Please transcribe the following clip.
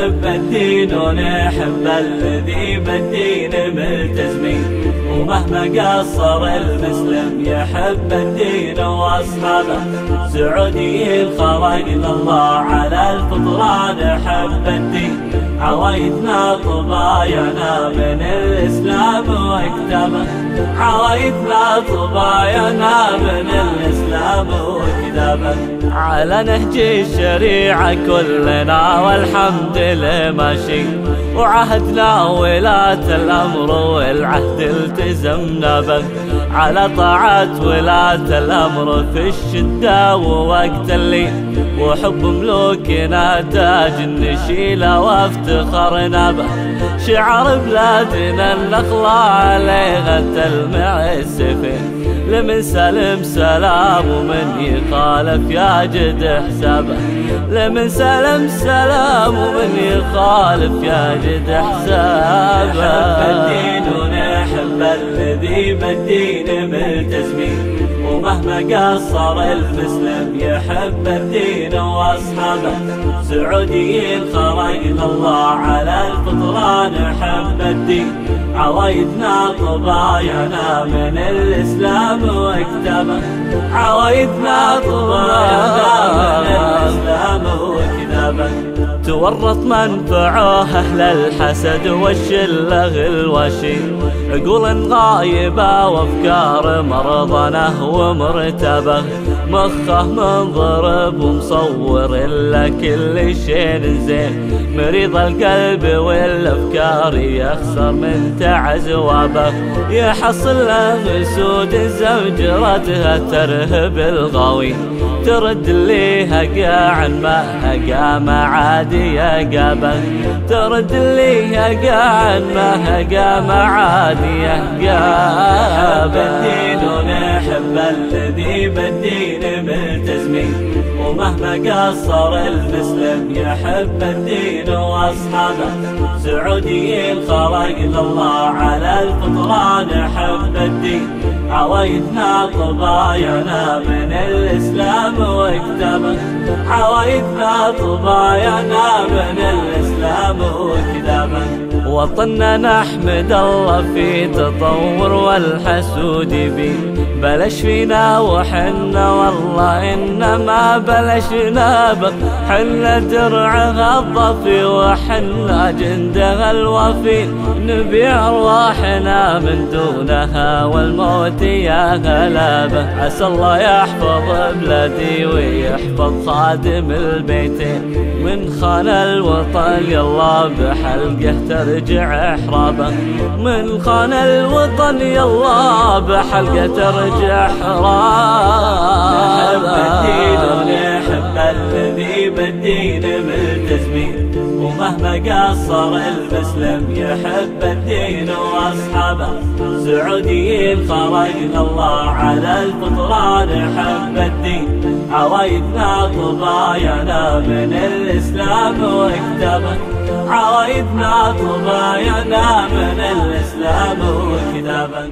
يحب الدين ونحب الذي بالدين ملتزمين. ومهما قصر المسلم يحب الدين وأصحابه. سعودي خرجنا الله على الفطران حب الدين. عوايدنا طبايعنا من الإسلام وكتابه عوايدنا طبايعنا من الإسلام وكتابه على نهج الشريعة كلنا والحمد لله ماشي وعهدنا ولاة الأمر والعهد التزمنا به على طاعة ولاة الأمر في الشدة ووقت الليل وحب ملوكنا تاج نشيله وافتخرنا به شعر بلادنا النخلة عليها تلمع السفين لمن سلم سلام ومن يخالف يجد حسابه لمن سلم سلام ومن يخالف يجد حسابه الدين ونحب الذي بالدين ملتزمين. ومهما قصر المسلم يحب الدين واصحابه. سعوديين خرجنا الله على الفطران حب الدين. عوايدنا طبايعنا من الإسلام واكتبه عوايدنا طبايعنا من تورط منفعه أهل الحسد والشلة الوشي عقول غايبة وأفكار مرضنه ومرتبة. مخه منضرب ومصور إلا كل شيء زين. مريض القلب والأفكار يخسر من تعزوابه يحصل له سود زوجرتها ترهب الغاوي. ترد ليها قاع ما قام عادي يا قابه ترد ليها قاع ما قام عادي يا قابه الدين ونحب الذي بالدين ملتزمين ومهما قصر المسلم يحب الدين وأصحابه. سعوديين خرجنا الله على الفطران حب الدين عوايدنا طبايعنا من الإسلام وكتابه عوايدنا طبايعنا من الإسلام وكتابه وطننا نحمد الله في تطور والحسود بي بلش فينا وحنا والله إنما بلشنا بك حنا درعها الضفي وحنا جندها الوفي نبيع أرواحنا من دونها والموت يا غلابة. عسى الله يحفظ بلادي ويحفظ خادم البيتين من خان الوطن يلا بحلقه ترجع إحرابه. من خان الوطن يلا بحلقه ترجع احرابه الدين ونحب الذي بالدين ملتزمين ومهما قصر المسلم يحب الدين وأصحابه. سعوديين خرجنا الله على الفطران حب الدين عوايدنا طبايعنا من الإسلام وكتابه عوايدنا طبايعنا من الإسلام وكتابه